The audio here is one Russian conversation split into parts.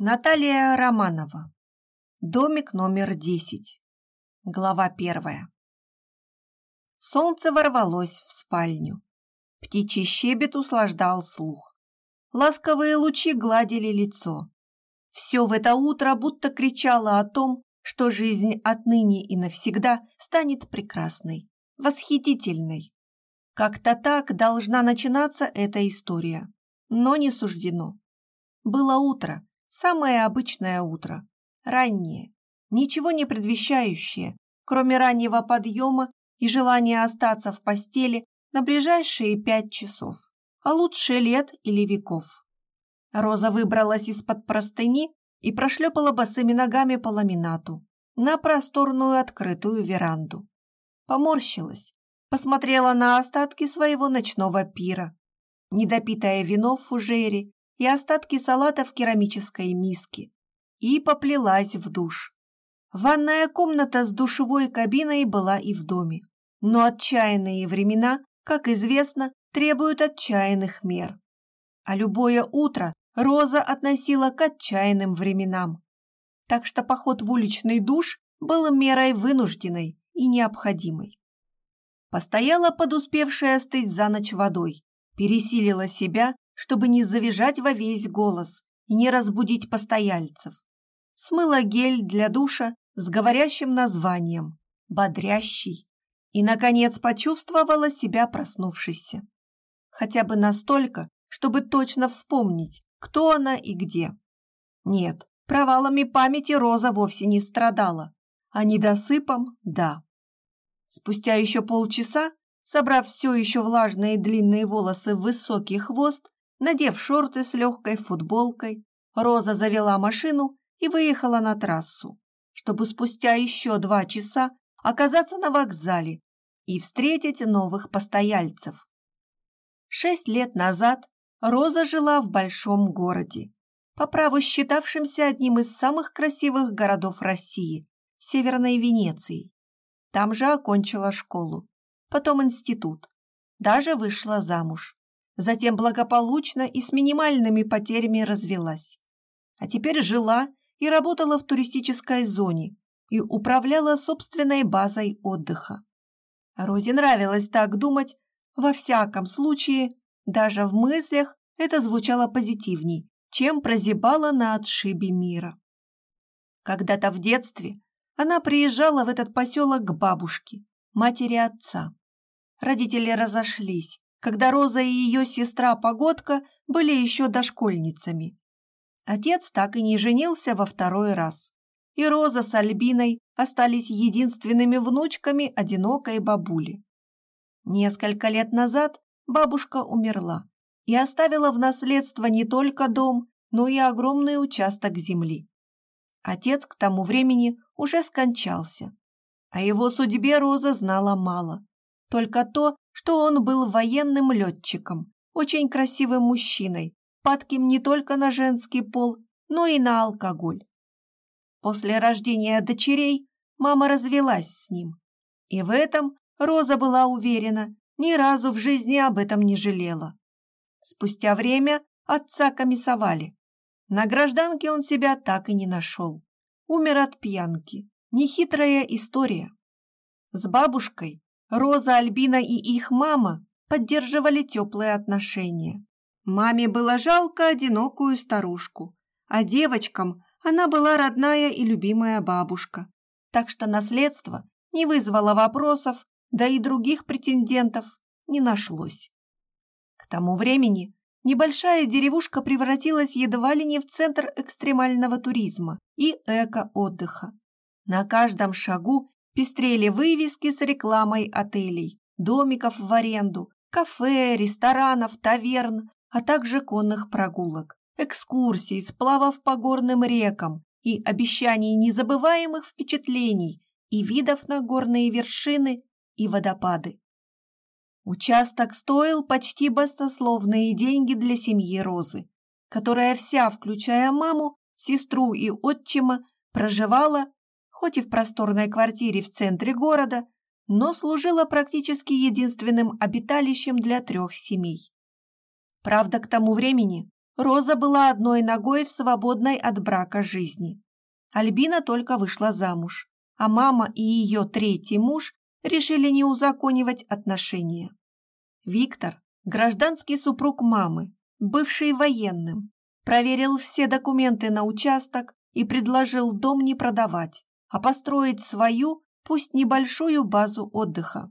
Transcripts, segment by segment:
Наталья Романова. Домик номер 10. Глава первая. Солнце ворвалось в спальню. Птичий щебет услаждал слух. Ласковые лучи гладили лицо. Все в это утро будто кричало о том, что жизнь отныне и навсегда станет прекрасной, восхитительной. Как-то так должна начинаться эта история, но не суждено. Было утро, Самое обычное утро, раннее, ничего не предвещающее, кроме раннего подъема и желания остаться в постели на ближайшие пять часов, а лучше лет или веков. Роза выбралась из-под простыни и прошлепала босыми ногами по ламинату на просторную открытую веранду. Поморщилась, посмотрела на остатки своего ночного пира. Недопитое вино в фужере и остатки салата в керамической миске и поплелась в душ. Ванная комната с душевой кабиной была и в доме, но отчаянные времена, как известно, требуют отчаянных мер. А любое утро Роза относила к отчаянным временам. Так что поход в уличный душ был мерой вынужденной и необходимой. Постояла подуспевшая остыть за ночь водой, пересилила себя чтобы не завизжать во весь голос и не разбудить постояльцев. Смыла гель для душа с говорящим названием «Бодрящий» и, наконец, почувствовала себя проснувшейся. Хотя бы настолько, чтобы точно вспомнить, кто она и где. Нет, провалами памяти Роза вовсе не страдала, а недосыпом – да. Спустя еще полчаса, собрав все еще влажные длинные волосы в высокий хвост, Надев шорты с легкой футболкой, Роза завела машину и выехала на трассу, чтобы спустя еще два часа оказаться на вокзале и встретить новых постояльцев. Шесть лет назад Роза жила в большом городе, по праву считавшимся одним из самых красивых городов России, Северной Венеции. Там же окончила школу, потом институт, даже вышла замуж затем благополучно и с минимальными потерями развелась. А теперь жила и работала в туристической зоне и управляла собственной базой отдыха. Розе нравилось так думать, во всяком случае, даже в мыслях это звучало позитивней, чем прозябала на отшибе мира. Когда-то в детстве она приезжала в этот поселок к бабушке, матери отца. Родители разошлись, когда Роза и ее сестра Погодка были еще дошкольницами. Отец так и не женился во второй раз, и Роза с Альбиной остались единственными внучками одинокой бабули. Несколько лет назад бабушка умерла и оставила в наследство не только дом, но и огромный участок земли. Отец к тому времени уже скончался. О его судьбе Роза знала мало. Только то, что он был военным летчиком, очень красивым мужчиной, падким не только на женский пол, но и на алкоголь. После рождения дочерей мама развелась с ним. И в этом Роза была уверена, ни разу в жизни об этом не жалела. Спустя время отца комиссовали. На гражданке он себя так и не нашел. Умер от пьянки. Нехитрая история. С бабушкой Роза, Альбина и их мама поддерживали теплые отношения. Маме было жалко одинокую старушку, а девочкам она была родная и любимая бабушка. Так что наследство не вызвало вопросов, да и других претендентов не нашлось. К тому времени небольшая деревушка превратилась едва ли не в центр экстремального туризма и эко-отдыха. На каждом шагу пестрели вывески с рекламой отелей, домиков в аренду, кафе, ресторанов, таверн, а также конных прогулок, экскурсий, сплавов по горным рекам и обещаний незабываемых впечатлений и видов на горные вершины и водопады. Участок стоил почти баснословные деньги для семьи Розы, которая вся, включая маму, сестру и отчима, проживала хоть и в просторной квартире в центре города, но служила практически единственным обиталищем для трех семей. Правда, к тому времени Роза была одной ногой в свободной от брака жизни. Альбина только вышла замуж, а мама и ее третий муж решили не узаконивать отношения. Виктор, гражданский супруг мамы, бывший военным, проверил все документы на участок и предложил дом не продавать, а построить свою, пусть небольшую базу отдыха.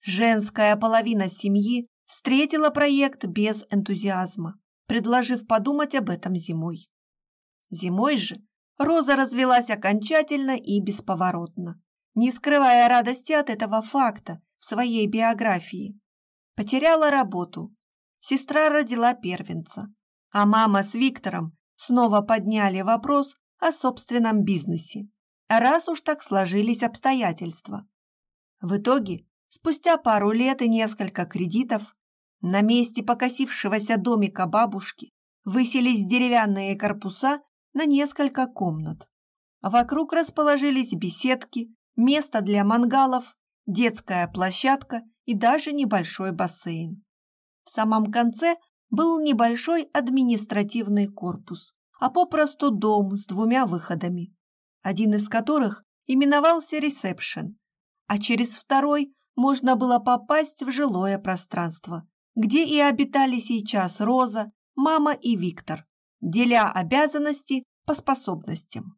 Женская половина семьи встретила проект без энтузиазма, предложив подумать об этом зимой. Зимой же Роза развелась окончательно и бесповоротно, не скрывая радости от этого факта в своей биографии. Потеряла работу. Сестра родила первенца. А мама с Виктором снова подняли вопрос о собственном бизнесе, раз уж так сложились обстоятельства. В итоге, спустя пару лет и несколько кредитов, на месте покосившегося домика бабушки выселись деревянные корпуса на несколько комнат. Вокруг расположились беседки, место для мангалов, детская площадка и даже небольшой бассейн. В самом конце был небольшой административный корпус, а попросту дом с двумя выходами, один из которых именовался ресепшн, а через второй можно было попасть в жилое пространство, где и обитали сейчас Роза, мама и Виктор, деля обязанности по способностям.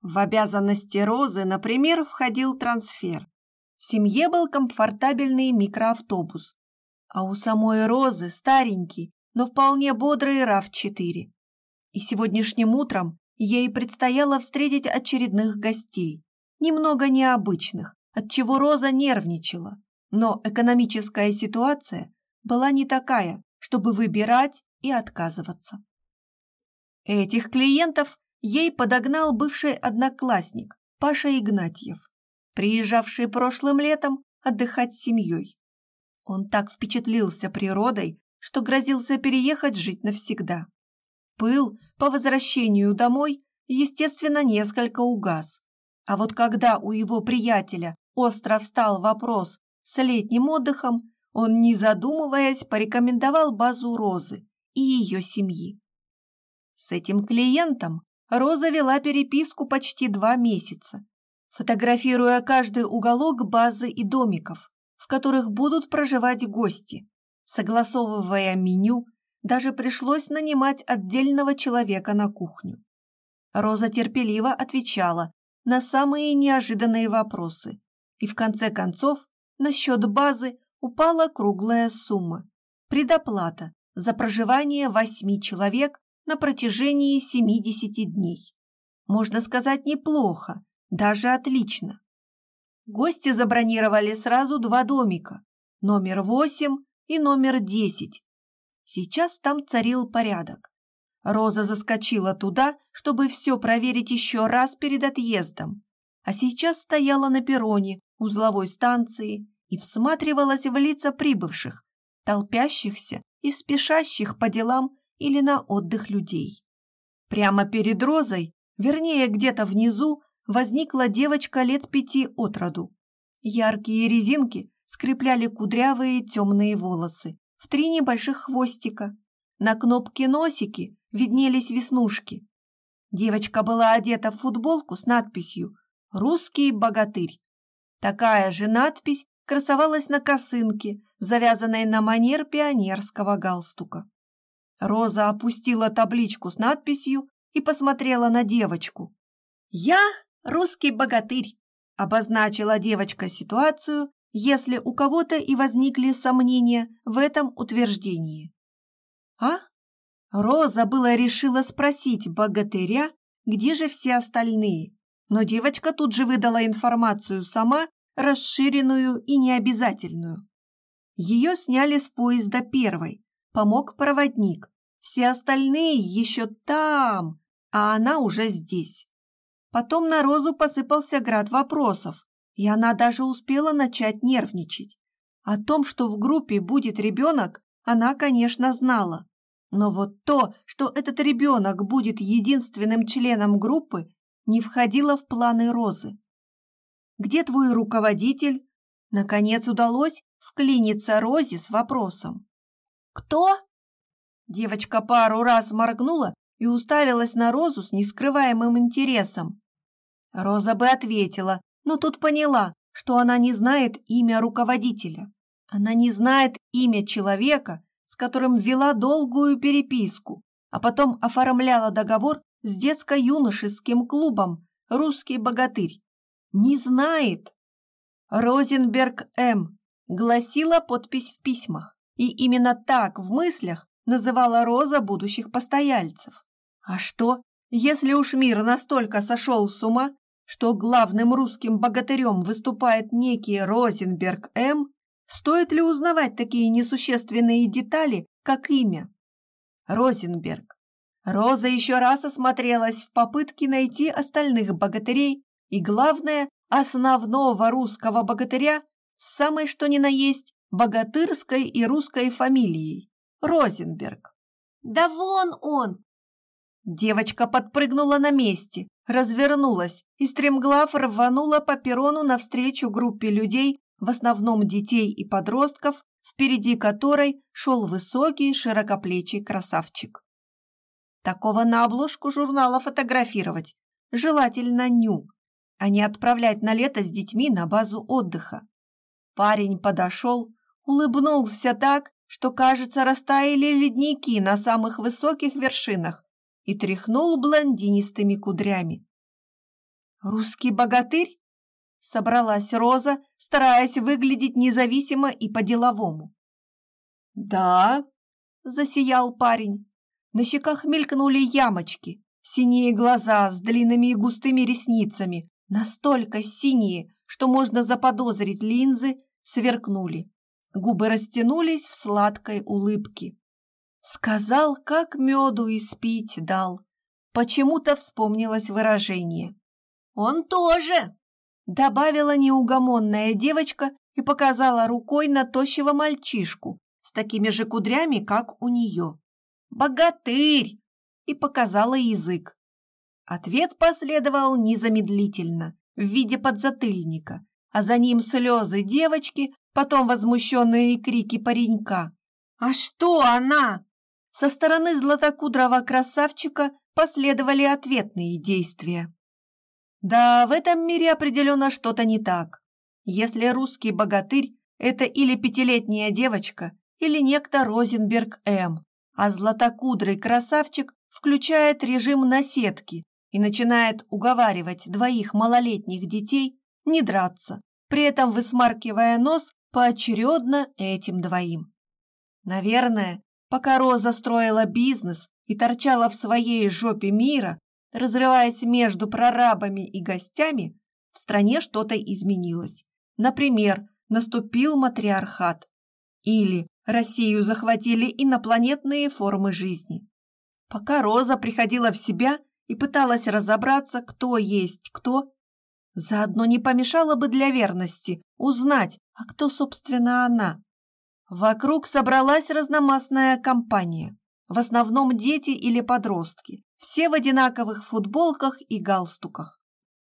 В обязанности Розы, например, входил трансфер. В семье был комфортабельный микроавтобус, а у самой Розы старенький, но вполне бодрый RAV4. И сегодняшним утром ей предстояло встретить очередных гостей, немного необычных, от чего Роза нервничала. Но экономическая ситуация была не такая, чтобы выбирать и отказываться. Этих клиентов ей подогнал бывший одноклассник Паша Игнатьев, приезжавший прошлым летом отдыхать с семьей. Он так впечатлился природой, что грозился переехать жить навсегда. Пыл по возвращению домой, естественно, несколько угас. А вот когда у его приятеля остро встал вопрос с летним отдыхом, он, не задумываясь, порекомендовал базу Розы и ее семьи. С этим клиентом Роза вела переписку почти два месяца, фотографируя каждый уголок базы и домиков, в которых будут проживать гости. Согласовывая меню, даже пришлось нанимать отдельного человека на кухню. Роза терпеливо отвечала на самые неожиданные вопросы, и в конце концов на счет базы упала круглая сумма – предоплата за проживание восьми человек на протяжении 70 дней. Можно сказать, неплохо, даже отлично. Гости забронировали сразу два домика, номер 8 и номер 10. Сейчас там царил порядок. Роза заскочила туда, чтобы все проверить еще раз перед отъездом, а сейчас стояла на перроне узловой станции и всматривалась в лица прибывших, толпящихся и спешащих по делам или на отдых людей. Прямо перед Розой, вернее где-то внизу, возникла девочка лет пяти от роду. Яркие резинки скрепляли кудрявые темные волосы в три небольших хвостика. На кнопке носики виднелись веснушки. Девочка была одета в футболку с надписью «Русский богатырь». Такая же надпись красовалась на косынке, завязанной на манер пионерского галстука. Роза опустила табличку с надписью и посмотрела на девочку. «Я русский богатырь», – обозначила девочка ситуацию, если у кого-то и возникли сомнения в этом утверждении. «А?» Роза была решила спросить богатыря, где же все остальные, но девочка тут же выдала информацию сама, расширенную и необязательную. Ее сняли с поезда первой, помог проводник. Все остальные еще там, а она уже здесь. Потом на Розу посыпался град вопросов, и она даже успела начать нервничать. О том, что в группе будет ребенок, она, конечно, знала. Но вот то, что этот ребенок будет единственным членом группы, не входило в планы Розы. «Где твой руководитель?» Наконец удалось вклиниться Розе с вопросом. «Кто?» Девочка пару раз моргнула и уставилась на Розу с нескрываемым интересом. Роза бы ответила, но тут поняла, что она не знает имя руководителя. Она не знает имя человека, с которым вела долгую переписку, а потом оформляла договор с детско-юношеским клубом «Русский богатырь». Не знает. Розенберг М. гласила подпись в письмах, и именно так в мыслях называла Роза будущих постояльцев. А что, если уж мир настолько сошел с ума, что главным русским богатырем выступает некий Розенберг М., стоит ли узнавать такие несущественные детали, как имя? Розенберг. Роза еще раз осмотрелась в попытке найти остальных богатырей и, главное, основного русского богатыря с самой что ни на есть богатырской и русской фамилией – Розенберг. «Да вон он!» Девочка подпрыгнула на месте, развернулась и стремглав рванула по перрону навстречу группе людей, в основном детей и подростков, впереди которой шел высокий широкоплечий красавчик. Такого на обложку журнала фотографировать, желательно ню, а не отправлять на лето с детьми на базу отдыха. Парень подошел, улыбнулся так, что, кажется, растаяли ледники на самых высоких вершинах и тряхнул блондинистыми кудрями. «Русский богатырь?» — собралась Роза, стараясь выглядеть независимо и по-деловому. «Да», — засиял парень. На щеках мелькнули ямочки, синие глаза с длинными и густыми ресницами, настолько синие, что можно заподозрить линзы, сверкнули. Губы растянулись в сладкой улыбке. Сказал, как меду испить дал. Почему-то вспомнилось выражение. «Он тоже!» Добавила неугомонная девочка и показала рукой на тощего мальчишку с такими же кудрями, как у нее. «Богатырь!» и показала язык. Ответ последовал незамедлительно, в виде подзатыльника, а за ним слезы девочки, потом возмущенные крики паренька. «А что она?» Со стороны златокудрого красавчика последовали ответные действия. Да, в этом мире определенно что-то не так. Если русский богатырь – это или пятилетняя девочка, или некто Розенберг М., а златокудрый красавчик включает режим наседки и начинает уговаривать двоих малолетних детей не драться, при этом высмаркивая нос поочередно этим двоим. Наверное, Пока Роза строила бизнес и торчала в своей жопе мира, разрываясь между прорабами и гостями, в стране что-то изменилось. Например, наступил матриархат. Или Россию захватили инопланетные формы жизни. Пока Роза приходила в себя и пыталась разобраться, кто есть кто, заодно не помешало бы для верности узнать, а кто, собственно, она. Вокруг собралась разномастная компания. В основном дети или подростки, все в одинаковых футболках и галстуках.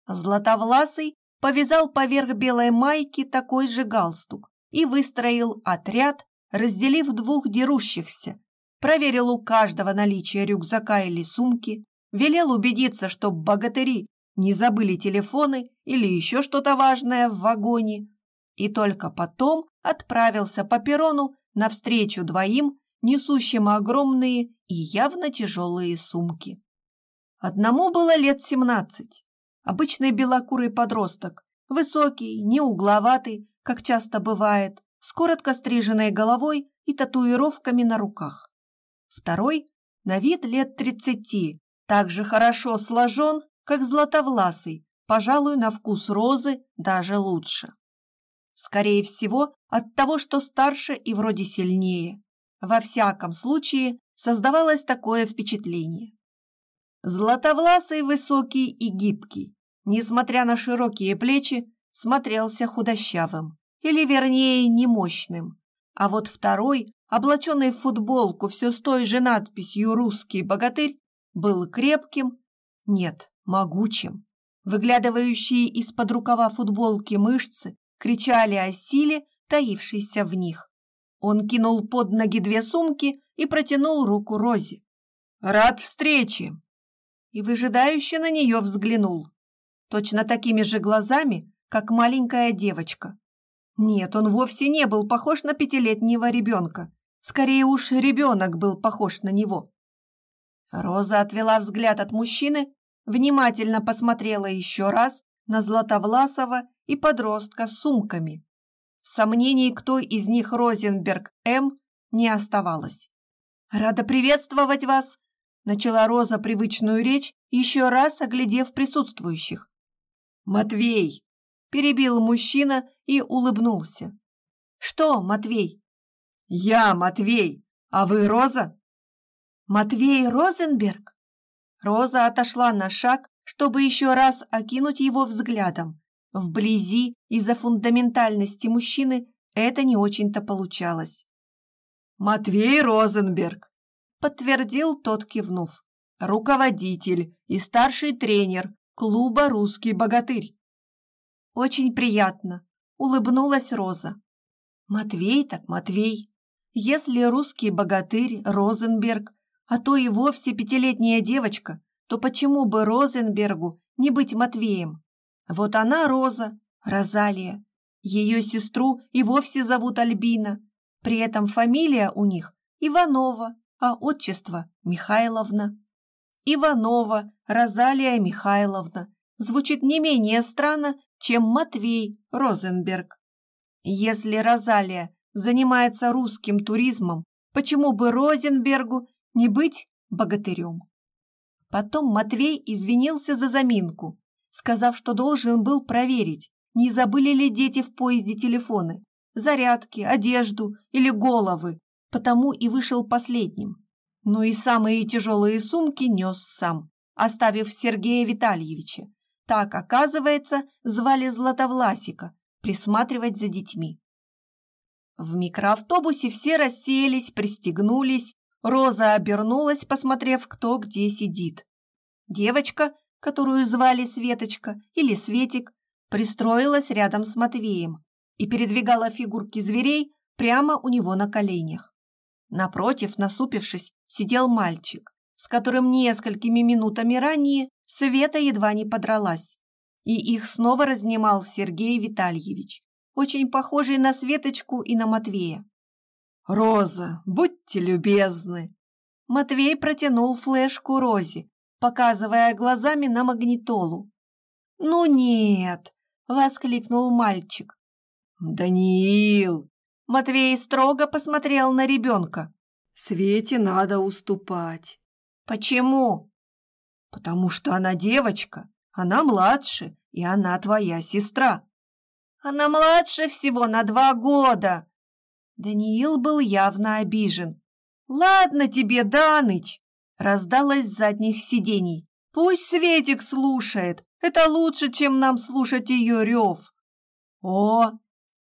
Златовласый повязал поверх белой майки такой же галстук и выстроил отряд, разделив двух дерущихся. Проверил у каждого наличие рюкзака или сумки, велел убедиться, что богатыри не забыли телефоны или еще что-то важное в вагоне, и только потом отправился по перрону навстречу двоим, несущим огромные и явно тяжелые сумки. Одному было лет семнадцать. Обычный белокурый подросток, высокий, неугловатый, как часто бывает, с коротко стриженной головой и татуировками на руках. Второй – на вид лет тридцати, также хорошо сложен, как златовласый, пожалуй, на вкус розы даже лучше. Скорее всего, от того, что старше и вроде сильнее. Во всяком случае, создавалось такое впечатление. Златовласый, высокий и гибкий, несмотря на широкие плечи, смотрелся худощавым, или вернее немощным. А вот второй, облаченный в футболку все с той же надписью «Русский богатырь», был крепким, нет, могучим. Выглядывающие из-под рукава футболки мышцы кричали о силе, таившейся в них. Он кинул под ноги две сумки и протянул руку Розе. «Рад встрече!» И выжидающе на нее взглянул. Точно такими же глазами, как маленькая девочка. Нет, он вовсе не был похож на пятилетнего ребенка. Скорее уж, ребенок был похож на него. Роза отвела взгляд от мужчины, внимательно посмотрела еще раз на Златовласова и подростка с сумками. Сомнений, кто из них Розенберг М, не оставалось. «Рада приветствовать вас!» – начала Роза привычную речь, еще раз оглядев присутствующих. «Матвей!» – перебил мужчина и улыбнулся. «Что, Матвей?» «Я Матвей, а вы Роза?» «Матвей Розенберг?» Роза отошла на шаг, чтобы еще раз окинуть его взглядом. Вблизи из-за фундаментальности мужчины это не очень-то получалось. «Матвей Розенберг», – подтвердил тот, кивнув. «Руководитель и старший тренер клуба «Русский богатырь». «Очень приятно», – улыбнулась Роза. «Матвей так Матвей. Если русский богатырь Розенберг, а то и вовсе пятилетняя девочка, то почему бы Розенбергу не быть Матвеем? Вот она Роза, Розалия. Ее сестру и вовсе зовут Альбина. При этом фамилия у них Иванова, а отчество Михайловна. Иванова Розалия Михайловна звучит не менее странно, чем Матвей Розенберг. Если Розалия занимается русским туризмом, почему бы Розенбергу не быть богатырем? Потом Матвей извинился за заминку, сказав, что должен был проверить, не забыли ли дети в поезде телефоны, зарядки, одежду или головы, потому и вышел последним. Но и самые тяжелые сумки нес сам, оставив Сергея Витальевича. Так, оказывается, звали Златовласика присматривать за детьми. В микроавтобусе все расселись, пристегнулись. Роза обернулась, посмотрев, кто где сидит. Девочка, которую звали Светочка или Светик, пристроилась рядом с Матвеем и передвигала фигурки зверей прямо у него на коленях. Напротив, насупившись, сидел мальчик, с которым несколькими минутами ранее Света едва не подралась. И их снова разнимал Сергей Витальевич, очень похожий на Светочку и на Матвея. «Роза, будьте любезны!» Матвей протянул флешку Розе, показывая глазами на магнитолу. «Ну нет!» – воскликнул мальчик. «Даниил!» Матвей строго посмотрел на ребенка. Свете надо уступать. Почему? Потому что она девочка, она младше, и она твоя сестра. Она младше всего на два года. Даниил был явно обижен. Ладно тебе, Даныч, раздалось с задних сидений. Пусть Светик слушает, это лучше, чем нам слушать ее рев. О,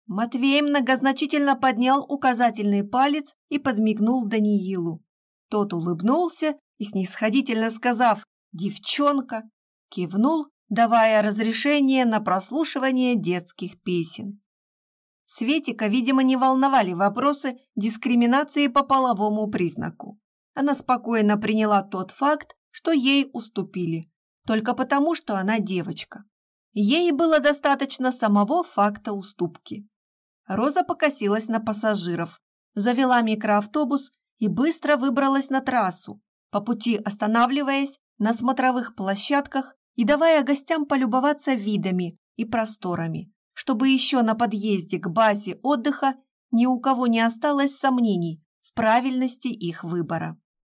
Матвей многозначительно поднял указательный палец и подмигнул Даниилу. Тот улыбнулся и, снисходительно сказав «девчонка», кивнул, давая разрешение на прослушивание детских песен. Светика, видимо, не волновали вопросы дискриминации по половому признаку. Она спокойно приняла тот факт, что ей уступили, только потому, что она девочка. Ей было достаточно самого факта уступки. Роза покосилась на пассажиров, завела микроавтобус и быстро выбралась на трассу, по пути останавливаясь на смотровых площадках и давая гостям полюбоваться видами и просторами, чтобы еще на подъезде к базе отдыха ни у кого не осталось сомнений в правильности их выбора.